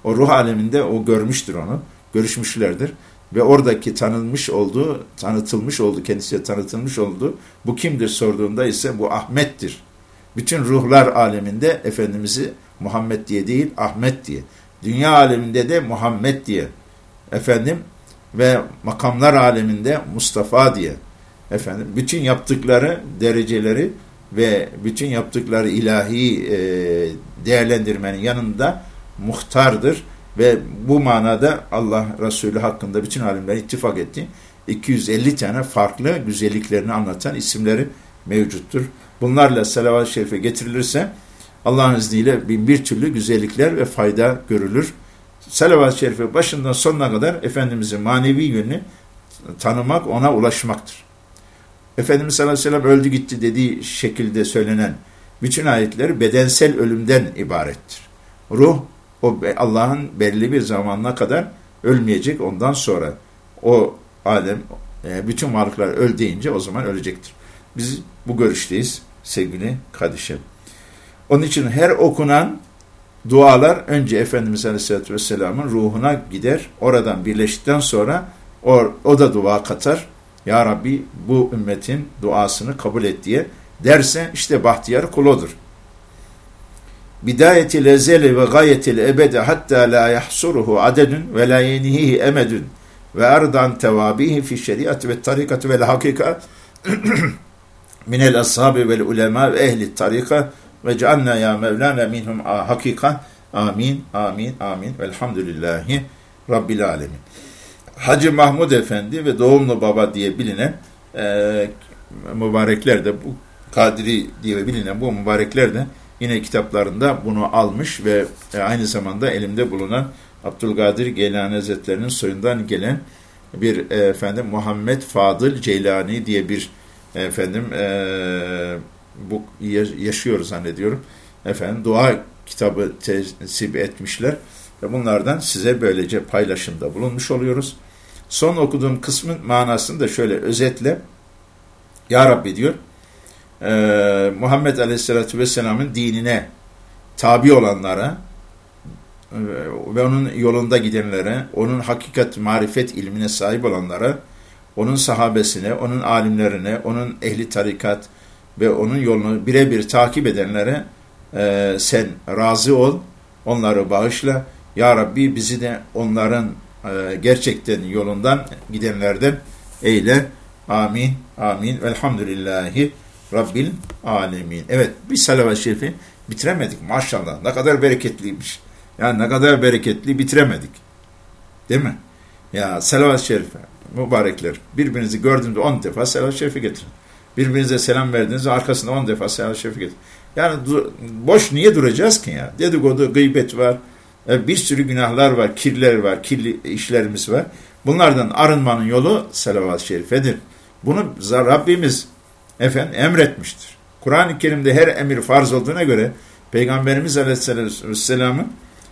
O ruh aleminde o görmüştür onu. Görüşmüşlerdir. Ve oradaki tanınmış olduğu, tanıtılmış olduğu, kendisiyle tanıtılmış olduğu bu kimdir sorduğunda ise bu Ahmet'tir. Bütün ruhlar aleminde Efendimiz'i Muhammed diye değil Ahmet diye. Dünya aleminde de Muhammed diye. Efendim ve makamlar aleminde Mustafa diye. Efendim bütün yaptıkları dereceleri ve bütün yaptıkları ilahi e, değerlendirmenin yanında muhtardır ve bu manada Allah Resulü hakkında bütün alimler ittifak etti. 250 tane farklı güzelliklerini anlatan isimleri mevcuttur. Bunlarla salavat-ı şerife getirilirse Allah'ın izniyle bin bir türlü güzellikler ve fayda görülür. Salavat-ı şerife başından sonuna kadar Efendimizin manevi yönünü tanımak, ona ulaşmaktır. Efendimiz sallallahu aleyhi ve sellem öldü gitti dediği şekilde söylenen bütün ayetleri bedensel ölümden ibarettir. Ruh o Allah'ın belli bir zamanına kadar ölmeyecek ondan sonra o alem e, bütün varlıklar öl deyince o zaman ölecektir. Biz bu görüşteyiz sevgili kardeşim. Onun için her okunan dualar önce Efendimiz Aleyhisselatü Vesselam'ın ruhuna gider. Oradan birleştikten sonra o, o da dua katar. Ya Rabbi bu ümmetin duasını kabul et diye derse işte bahtiyar kuludur. Bidayetil ezeli ve gayetil ebede hatta la yahsuruhu adedun ve la yenihihi emedun ve erdan tevabihi fi şeriat ve tarikat ve hakika minel ashabi vel ulema ve ehli tarika ve cealna ya Mevlana minhum hakika. Amin, amin, amin. Velhamdülillahi Rabbil alemin. Hacı Mahmud Efendi ve Doğumlu Baba diye bilinen e, mübarekler de bu Kadiri diye bilinen bu mübarekler de yine kitaplarında bunu almış ve e, aynı zamanda elimde bulunan Abdülkadir Geylani Hazretleri'nin soyundan gelen bir e, efendim Muhammed Fadıl Ceylani diye bir e, efendim e, bu yaşıyor zannediyorum. Efendim dua kitabı tesip etmişler ve bunlardan size böylece paylaşımda bulunmuş oluyoruz. Son okuduğum kısmın manasını da şöyle özetle Ya Rabbi diyor e, Muhammed Aleyhisselatü Vesselam'ın dinine tabi olanlara e, ve onun yolunda gidenlere, onun hakikat, marifet ilmine sahip olanlara, onun sahabesine, onun alimlerine, onun ehli tarikat ve onun yolunu birebir takip edenlere e, sen razı ol, onları bağışla. Ya Rabbi bizi de onların e, gerçekten yolundan gidenlerden eyle. Amin, amin. Velhamdülillahi Rabbil alemin. Evet, bir salavat-ı şerifi bitiremedik maşallah. Ne kadar bereketliymiş. Yani ne kadar bereketli bitiremedik. Değil mi? Ya salavat-ı şerife, mübarekler. Birbirinizi gördüğünde on defa salavat-ı şerife getirin. Birbirinize selam verdiğinizde arkasında on defa salavat-ı şerife getirin. Yani boş niye duracağız ki ya? Dedikodu, gıybet var. E, bir sürü günahlar var, kirler var, kirli işlerimiz var. Bunlardan arınmanın yolu salavat-ı şerifedir. Bunu Rabbimiz efendim emretmiştir. Kur'an-ı Kerim'de her emir farz olduğuna göre Peygamberimiz Aleyhisselam'ın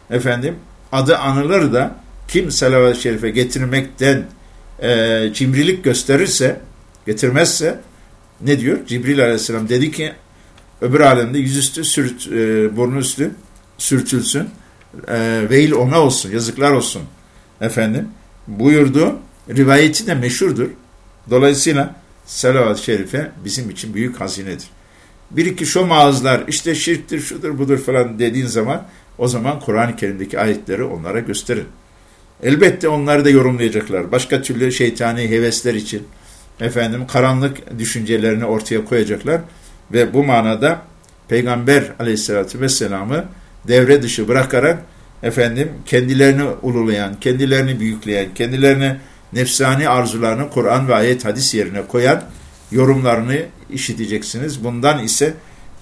efendim adı anılır da kim salavat-ı şerife getirmekten e, cimrilik gösterirse, getirmezse ne diyor? Cibril Aleyhisselam dedi ki öbür alemde yüzüstü, sürt, e, burnu üstü sürtülsün. E, veil ona olsun, yazıklar olsun. Efendim buyurdu. Rivayeti de meşhurdur. Dolayısıyla salavat-ı şerife bizim için büyük hazinedir. Bir iki şom ağızlar işte şirktir, şudur, budur falan dediğin zaman o zaman Kur'an-ı Kerim'deki ayetleri onlara gösterin. Elbette onları da yorumlayacaklar. Başka türlü şeytani hevesler için efendim karanlık düşüncelerini ortaya koyacaklar ve bu manada Peygamber aleyhissalatü vesselam'ı devre dışı bırakarak efendim kendilerini ululayan, kendilerini büyükleyen, kendilerini nefsani arzularını Kur'an ve ayet hadis yerine koyan yorumlarını işiteceksiniz. Bundan ise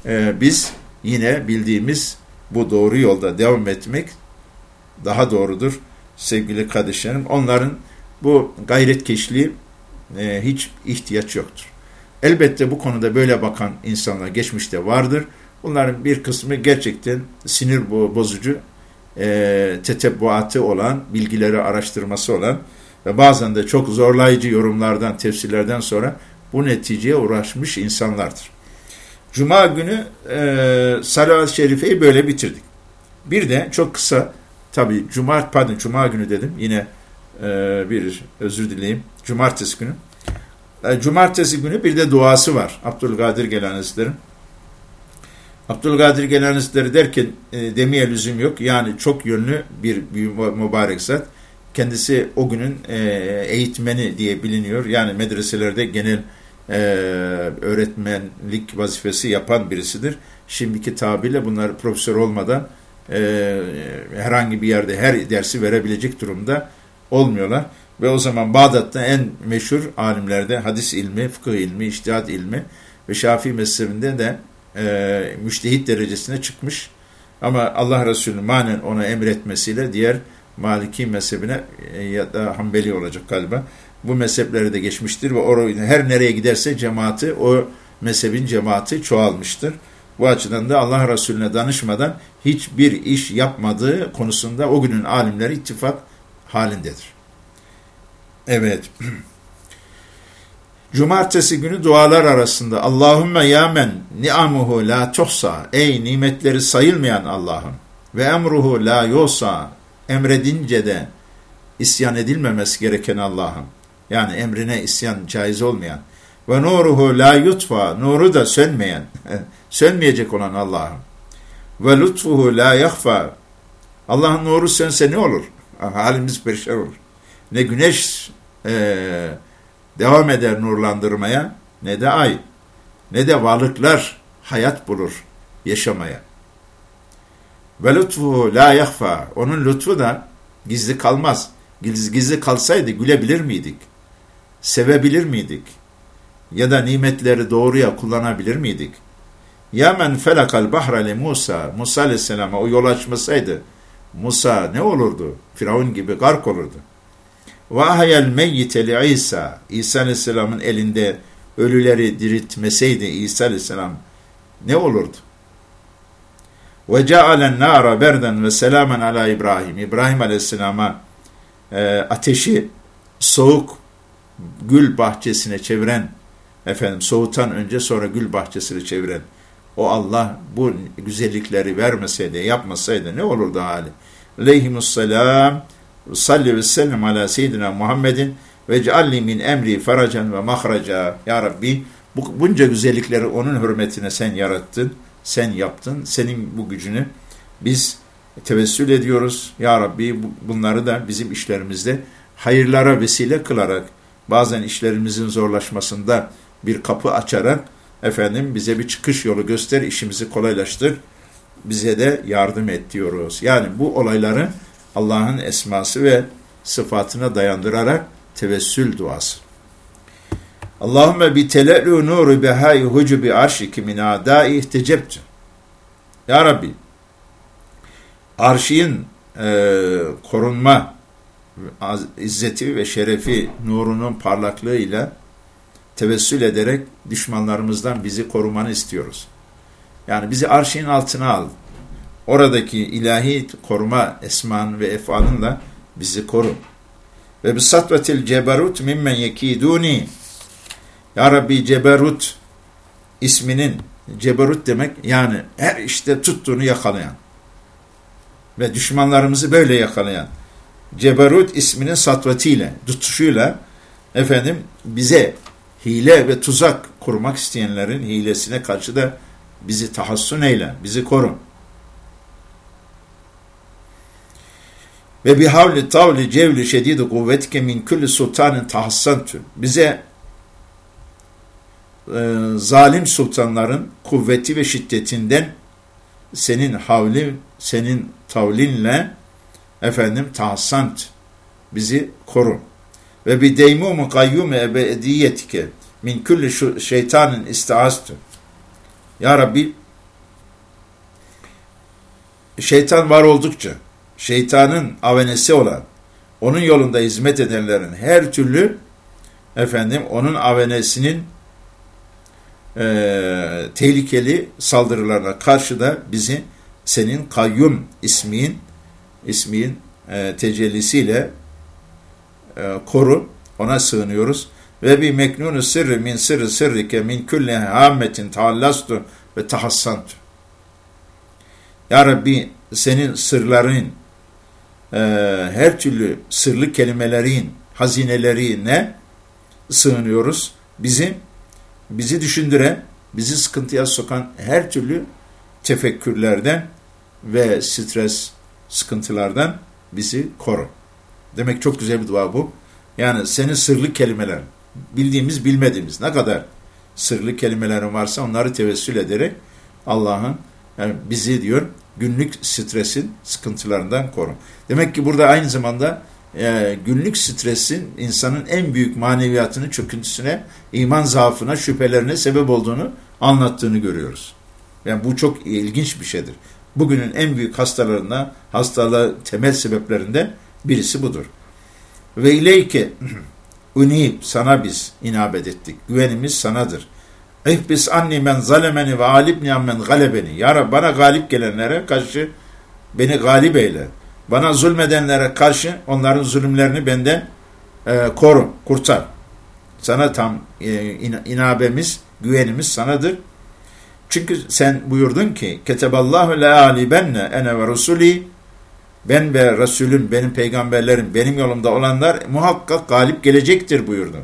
e, biz yine bildiğimiz bu doğru yolda devam etmek daha doğrudur sevgili kardeşlerim. Onların bu gayretkeşliği e, hiç ihtiyaç yoktur. Elbette bu konuda böyle bakan insanlar geçmişte vardır. Bunların bir kısmı gerçekten sinir bozucu, e, tetebbuatı olan, bilgileri araştırması olan ve bazen de çok zorlayıcı yorumlardan, tefsirlerden sonra bu neticeye uğraşmış insanlardır. Cuma günü e, salavat-ı şerifeyi böyle bitirdik. Bir de çok kısa, tabi Cuma, pardon Cuma günü dedim, yine e, bir özür dileyim, Cumartesi günü. E, Cumartesi günü bir de duası var Abdülkadir Gelanesilerin. Abdülkadir Gelanesileri derken e, demeye lüzum yok. Yani çok yönlü bir, bir mübarek zat. Kendisi o günün e, eğitmeni diye biliniyor. Yani medreselerde genel e, öğretmenlik vazifesi yapan birisidir. Şimdiki tabirle bunlar profesör olmadan e, herhangi bir yerde her dersi verebilecek durumda olmuyorlar. Ve o zaman Bağdat'ta en meşhur alimlerde hadis ilmi, fıkıh ilmi, iştihat ilmi ve Şafii mezhebinde de e, müştehit derecesine çıkmış. Ama Allah Resulü manen ona emretmesiyle diğer Maliki mezhebine e, ya da Hanbeli olacak galiba. Bu mezheplere de geçmiştir ve oraya, her nereye giderse cemaati, o mezhebin cemaati çoğalmıştır. Bu açıdan da Allah Resulüne danışmadan hiçbir iş yapmadığı konusunda o günün alimleri ittifak halindedir. Evet. Cumartesi günü dualar arasında Allahümme ya men ni'amuhu la tuhsa ey nimetleri sayılmayan Allah'ım ve emruhu la yosa emredince de isyan edilmemesi gereken Allah'ım yani emrine isyan caiz olmayan ve nuruhu la yutfa nuru da sönmeyen sönmeyecek olan Allah'ım ve lütfuhu la yahfa Allah'ın nuru sönse ne olur? Halimiz perişan olur. Ne güneş e, devam eder nurlandırmaya ne de ay ne de varlıklar hayat bulur yaşamaya. Ve lütfu la yahfa. Onun lütfu da gizli kalmaz. Gizli, gizli kalsaydı gülebilir miydik? Sevebilir miydik? ya da nimetleri doğruya kullanabilir miydik? Ya men felakal bahra Musa, Musa aleyhisselama o yol açmasaydı, Musa ne olurdu? Firavun gibi gark olurdu. Ahayel meyyite li İsa, aleyhisselamın elinde ölüleri diriltmeseydi İsa aleyhisselam ne olurdu? Nara berden ve selamen ala İbrahim. İbrahim aleyhisselama e, ateşi soğuk gül bahçesine çeviren, efendim soğutan önce sonra gül bahçesine çeviren o Allah bu güzellikleri vermeseydi, yapmasaydı ne olurdu hali? Aleyhimusselam salli ve sellem ala seyyidina Muhammedin ve cealli min emri faracan ve mahraca. Ya Rabbi bu, bunca güzellikleri onun hürmetine sen yarattın, sen yaptın. Senin bu gücünü biz tevessül ediyoruz. Ya Rabbi bunları da bizim işlerimizde hayırlara vesile kılarak bazen işlerimizin zorlaşmasında bir kapı açarak efendim bize bir çıkış yolu göster, işimizi kolaylaştır, bize de yardım et diyoruz. Yani bu olayları Allah'ın esması ve sıfatına dayandırarak tevessül duası. Allahümme bi tele'lu nuru behai hucubi arşiki min adai ihtecebtü. Ya Rabbi, arşiyin e, korunma, izzeti ve şerefi nurunun parlaklığıyla tevessül ederek düşmanlarımızdan bizi korumanı istiyoruz. Yani bizi arşin altına al. Oradaki ilahi koruma esman ve efalınla bizi koru. Ve bi satvetil ceberut mimmen yekiduni. Ya Rabbi ceberut isminin ceberut demek yani her işte tuttuğunu yakalayan ve düşmanlarımızı böyle yakalayan ceberut isminin satvetiyle, tutuşuyla efendim bize hile ve tuzak kurmak isteyenlerin hilesine karşı da bizi tahassun eyle, bizi koru. Ve bi havli tavli cevli şedidi kuvvetike min kulli sultanın tahassantü. Bize e, zalim sultanların kuvveti ve şiddetinden senin havli, senin tavlinle efendim tahassant bizi koru ve bi deymumu kayyume ebediyetike min kulli şeytanın istiastü. Ya Rabbi şeytan var oldukça şeytanın avenesi olan onun yolunda hizmet edenlerin her türlü efendim onun avenesinin e, tehlikeli saldırılarına karşı da bizi senin kayyum ismin ismin e, tecellisiyle e, koru, ona sığınıyoruz. Ve bir meknunu sırrı min sırrı sırrike min külli hammetin taallastu ve tahassantu. Ya Rabbi senin sırların, e, her türlü sırlı kelimelerin, hazinelerine sığınıyoruz. Bizi, bizi düşündüren, bizi sıkıntıya sokan her türlü tefekkürlerden ve stres sıkıntılardan bizi koru. Demek çok güzel bir dua bu. Yani senin sırlı kelimeler, bildiğimiz bilmediğimiz ne kadar sırlı kelimelerin varsa onları tevessül ederek Allah'ın yani bizi diyor günlük stresin sıkıntılarından koru. Demek ki burada aynı zamanda e, günlük stresin insanın en büyük maneviyatını çöküntüsüne, iman zaafına, şüphelerine sebep olduğunu anlattığını görüyoruz. Yani bu çok ilginç bir şeydir. Bugünün en büyük hastalarına, hastalığı temel sebeplerinden birisi budur. Ve ileyke unib sana biz inabet ettik. Güvenimiz sanadır. İhbis anni men zalemeni ve alibni men galebeni. Ya Rabbi bana galip gelenlere karşı beni galip eyle. Bana zulmedenlere karşı onların zulümlerini benden e, koru, kurtar. Sana tam e, in, inabemiz, güvenimiz sanadır. Çünkü sen buyurdun ki Keteballahu la alibenne ene ve rusuli ben ve Resulüm, benim peygamberlerim, benim yolumda olanlar muhakkak galip gelecektir buyurdun.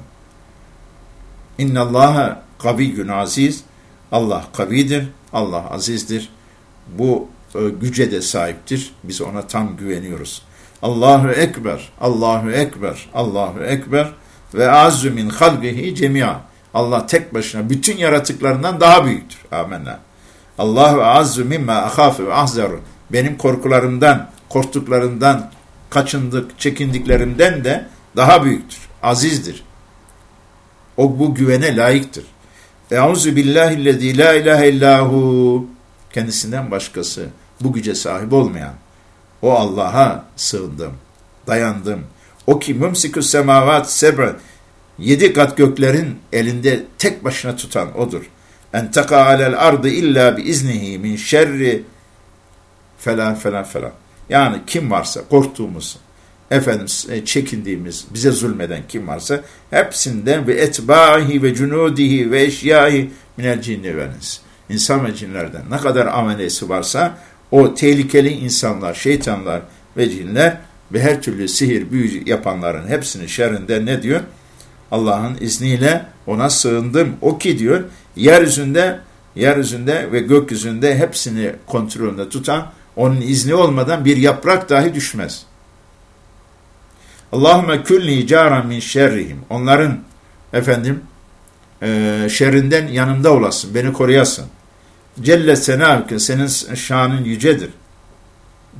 İnnallaha kaviyyun aziz. Allah kavidir, Allah azizdir. Bu e, güce de sahiptir. Biz ona tam güveniyoruz. Allahu Ekber, Allahu Ekber, Allahu Ekber ve azzu min halgihi cemia. Allah tek başına bütün yaratıklarından daha büyüktür. Amenna. Allahu azzu mimma ahafu ve ahzaru. Benim korkularımdan, korktuklarından, kaçındık, çekindiklerimden de daha büyüktür, azizdir. O bu güvene layıktır. Euzu billahillezî la ilahe illahu kendisinden başkası bu güce sahip olmayan o Allah'a sığındım, dayandım. O ki mumsikus semavat seb'e yedi kat göklerin elinde tek başına tutan odur. En taka alel ardı illa bi iznihi min şerri falan falan falan. Yani kim varsa korktuğumuz, efendim e, çekindiğimiz, bize zulmeden kim varsa hepsinden ve etbahi ve cunudihi ve eşyahi minel cinni ve İnsan ve cinlerden ne kadar amelesi varsa o tehlikeli insanlar, şeytanlar ve cinler ve her türlü sihir, büyü yapanların hepsinin şerrinden ne diyor? Allah'ın izniyle ona sığındım. O ki diyor, yeryüzünde, yeryüzünde ve gökyüzünde hepsini kontrolünde tutan, onun izni olmadan bir yaprak dahi düşmez. Allahümme külli caran min şerrihim. Onların efendim e, şerrinden yanımda olasın, beni koruyasın. Celle senavke, senin şanın yücedir.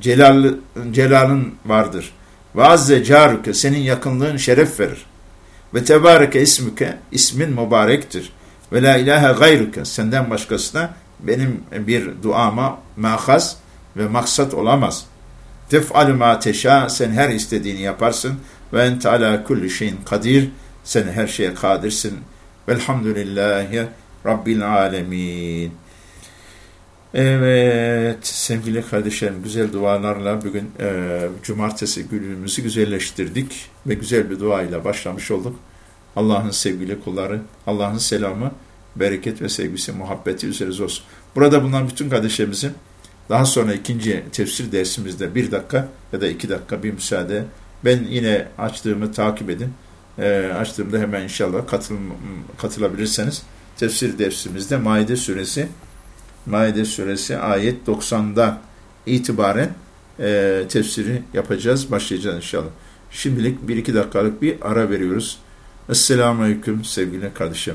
Celal, celalın vardır. Ve azze caruke, senin yakınlığın şeref verir. Ve tebareke ismüke, ismin mübarektir. Ve la ilahe gayruke, senden başkasına benim bir duama mahaz ve maksat olamaz. Tef'alü ma teşâ, sen her istediğini yaparsın. Ve ente ala kulli şeyin kadir, sen her şeye kadirsin. Velhamdülillahi Rabbil alemin. Evet sevgili kardeşlerim güzel dualarla bugün e, cumartesi günümüzü güzelleştirdik ve güzel bir duayla başlamış olduk. Allah'ın sevgili kulları, Allah'ın selamı, bereket ve sevgisi, muhabbeti üzerinize olsun. Burada bulunan bütün kardeşlerimizin daha sonra ikinci tefsir dersimizde bir dakika ya da iki dakika bir müsaade. Ben yine açtığımı takip edin. E, açtığımda hemen inşallah katıl, katılabilirseniz tefsir dersimizde Maide suresi Maide suresi ayet 90'dan itibaren e, tefsiri yapacağız, başlayacağız inşallah. Şimdilik bir iki dakikalık bir ara veriyoruz. Esselamu Aleyküm sevgili kardeşim.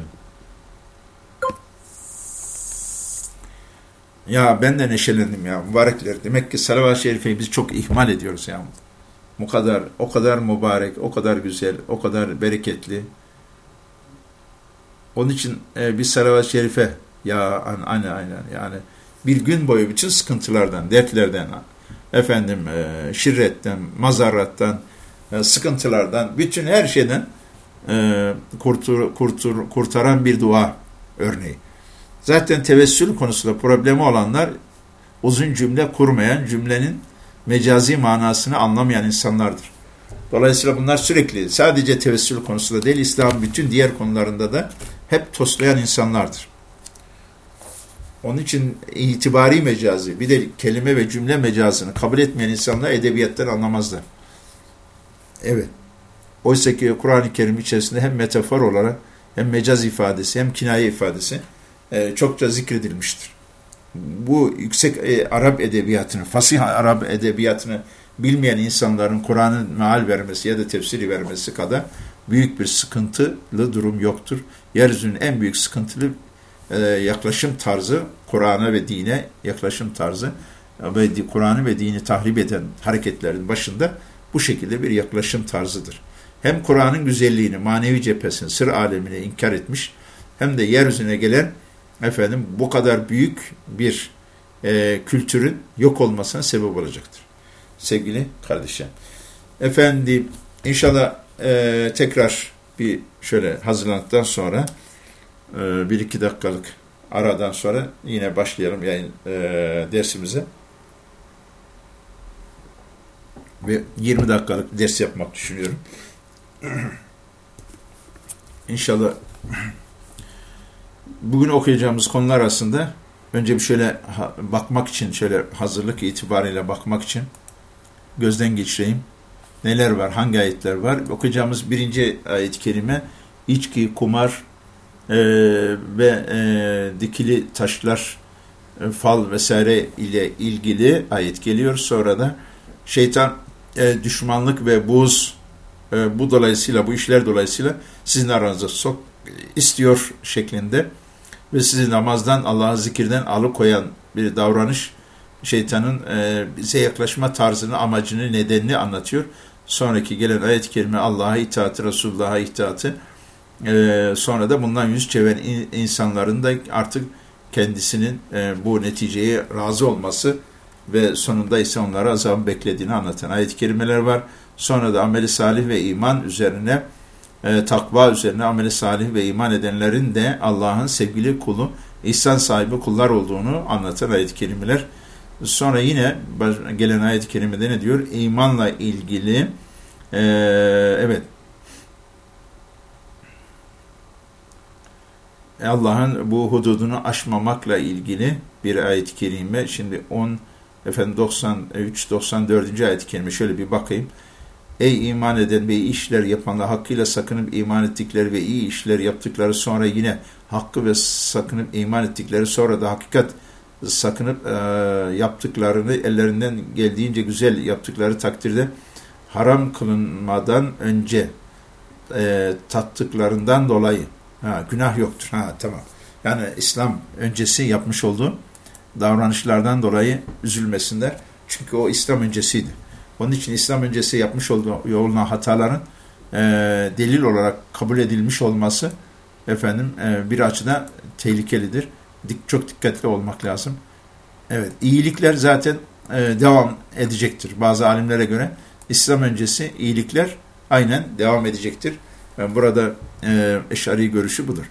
Ya ben de neşelendim ya mübarekler. Demek ki salavat-ı şerifeyi biz çok ihmal ediyoruz ya. Bu kadar, o kadar mübarek, o kadar güzel, o kadar bereketli. Onun için e, bir salavat-ı şerife ya aynen aynen yani bir gün boyu bütün sıkıntılardan, dertlerden, efendim e, şirretten, mazarrattan, e, sıkıntılardan, bütün her şeyden e, kurtur, kurtur, kurtaran bir dua örneği. Zaten tevessül konusunda problemi olanlar uzun cümle kurmayan, cümlenin mecazi manasını anlamayan insanlardır. Dolayısıyla bunlar sürekli sadece tevessül konusunda değil, İslam'ın bütün diğer konularında da hep toslayan insanlardır. Onun için itibari mecazi, bir de kelime ve cümle mecazını kabul etmeyen insanlar edebiyattan anlamazlar. Evet. Oysa ki Kur'an-ı Kerim içerisinde hem metafor olarak hem mecaz ifadesi hem kinaye ifadesi e, çokça zikredilmiştir. Bu yüksek e, Arap edebiyatını, fasih Arap edebiyatını bilmeyen insanların Kur'an'ın meal vermesi ya da tefsiri vermesi kadar büyük bir sıkıntılı durum yoktur. Yeryüzünün en büyük sıkıntılı e, yaklaşım tarzı, Kur'an'a ve dine yaklaşım tarzı ve Kur'an'ı ve dini tahrip eden hareketlerin başında bu şekilde bir yaklaşım tarzıdır. Hem Kur'an'ın güzelliğini, manevi cephesini, sır alemini inkar etmiş, hem de yeryüzüne gelen efendim bu kadar büyük bir e, kültürün yok olmasına sebep olacaktır. Sevgili kardeşim. Efendim inşallah e, tekrar bir şöyle hazırlandıktan sonra e, bir iki dakikalık aradan sonra yine başlayalım yayın e, dersimize. Ve 20 dakikalık ders yapmak düşünüyorum. İnşallah bugün okuyacağımız konular arasında önce bir şöyle bakmak için, şöyle hazırlık itibariyle bakmak için gözden geçireyim. Neler var, hangi ayetler var? Okuyacağımız birinci ayet-i kerime içki, kumar, e, ve e, dikili taşlar, e, fal vesaire ile ilgili ayet geliyor. Sonra da şeytan e, düşmanlık ve buz e, bu dolayısıyla, bu işler dolayısıyla sizin aranıza sok istiyor şeklinde ve sizi namazdan, Allah'a zikirden alıkoyan bir davranış şeytanın e, bize yaklaşma tarzını, amacını, nedenini anlatıyor. Sonraki gelen ayet-i kerime Allah'a itaati, Resulullah'a itaati, e, sonra da bundan yüz çeviren insanların da artık kendisinin e, bu neticeye razı olması ve sonunda ise onlara azabı beklediğini anlatan ayet-i kerimeler var. Sonra da ameli salih ve iman üzerine, e, takva üzerine ameli salih ve iman edenlerin de Allah'ın sevgili kulu, ihsan sahibi kullar olduğunu anlatan ayet-i kerimeler. Sonra yine gelen ayet-i kerimede ne diyor? İmanla ilgili, e, evet, Allah'ın bu hududunu aşmamakla ilgili bir ayet-i kerime. Şimdi 10 efendim 93 94. ayet-i kerime şöyle bir bakayım. Ey iman eden ve iyi işler yapanlar hakkıyla sakınıp iman ettikleri ve iyi işler yaptıkları sonra yine hakkı ve sakınıp iman ettikleri sonra da hakikat sakınıp e, yaptıklarını ellerinden geldiğince güzel yaptıkları takdirde haram kılınmadan önce e, tattıklarından dolayı Ha, günah yoktur. Ha, tamam. Yani İslam öncesi yapmış olduğu davranışlardan dolayı üzülmesinler. Çünkü o İslam öncesiydi. Onun için İslam öncesi yapmış olduğu yoluna hataların e, delil olarak kabul edilmiş olması efendim e, bir açıdan tehlikelidir. Dik, çok dikkatli olmak lazım. Evet, iyilikler zaten e, devam edecektir. Bazı alimlere göre İslam öncesi iyilikler aynen devam edecektir. Yani burada e, eşari görüşü budur.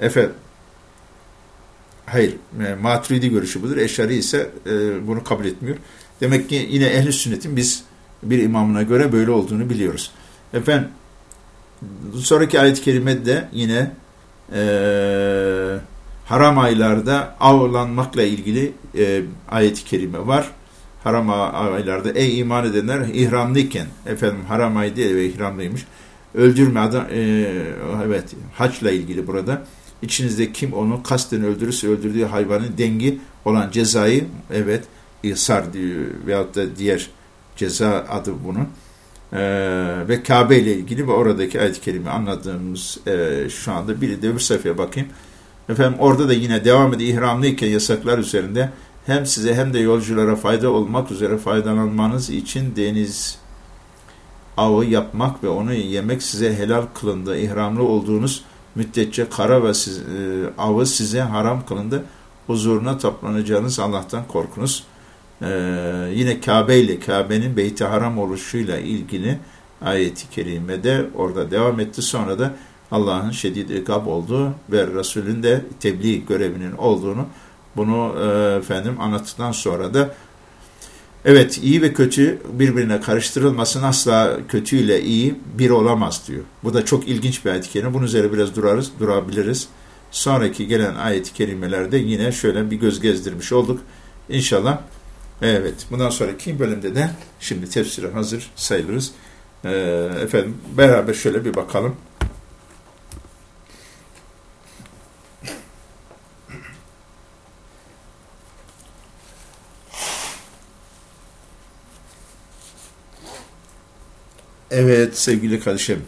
Efendim, hayır, e, maturidi görüşü budur. Eşari ise e, bunu kabul etmiyor. Demek ki yine ehli sünnetin biz bir imamına göre böyle olduğunu biliyoruz. Efendim, sonraki ayet-i kerimede yine e, haram aylarda avlanmakla ilgili e, ayet-i kerime var. Haram aylarda ey iman edenler ihramlıyken, efendim haram ay değil ve ihramlıymış öldürme adam e, evet haçla ilgili burada içinizde kim onu kasten öldürürse öldürdüğü hayvanın dengi olan cezayı evet ihsar diyor veyahut da diğer ceza adı bunun ee, ve Kabe ile ilgili ve oradaki ayet-i anladığımız e, şu anda bir de bir sayfaya bakayım. Efendim orada da yine devam ediyor ihramlıyken yasaklar üzerinde hem size hem de yolculara fayda olmak üzere faydalanmanız için deniz avı yapmak ve onu yemek size helal kılındı. İhramlı olduğunuz müddetçe kara ve siz, e, avı size haram kılındı. Huzuruna toplanacağınız Allah'tan korkunuz. E, yine Kabe ile Kabe'nin beyti haram oluşuyla ilgili ayeti kerimede orada devam etti. Sonra da Allah'ın şedid ikab olduğu ve Resulün de tebliğ görevinin olduğunu bunu e, efendim anlattıktan sonra da Evet iyi ve kötü birbirine karıştırılmasın asla kötüyle iyi bir olamaz diyor. Bu da çok ilginç bir ayet-i kerime. Bunun üzerine biraz durarız, durabiliriz. Sonraki gelen ayet-i kerimelerde yine şöyle bir göz gezdirmiş olduk. İnşallah evet bundan sonraki bölümde de şimdi tefsire hazır sayılırız. Ee, efendim beraber şöyle bir bakalım. Evet sevgili kardeşim.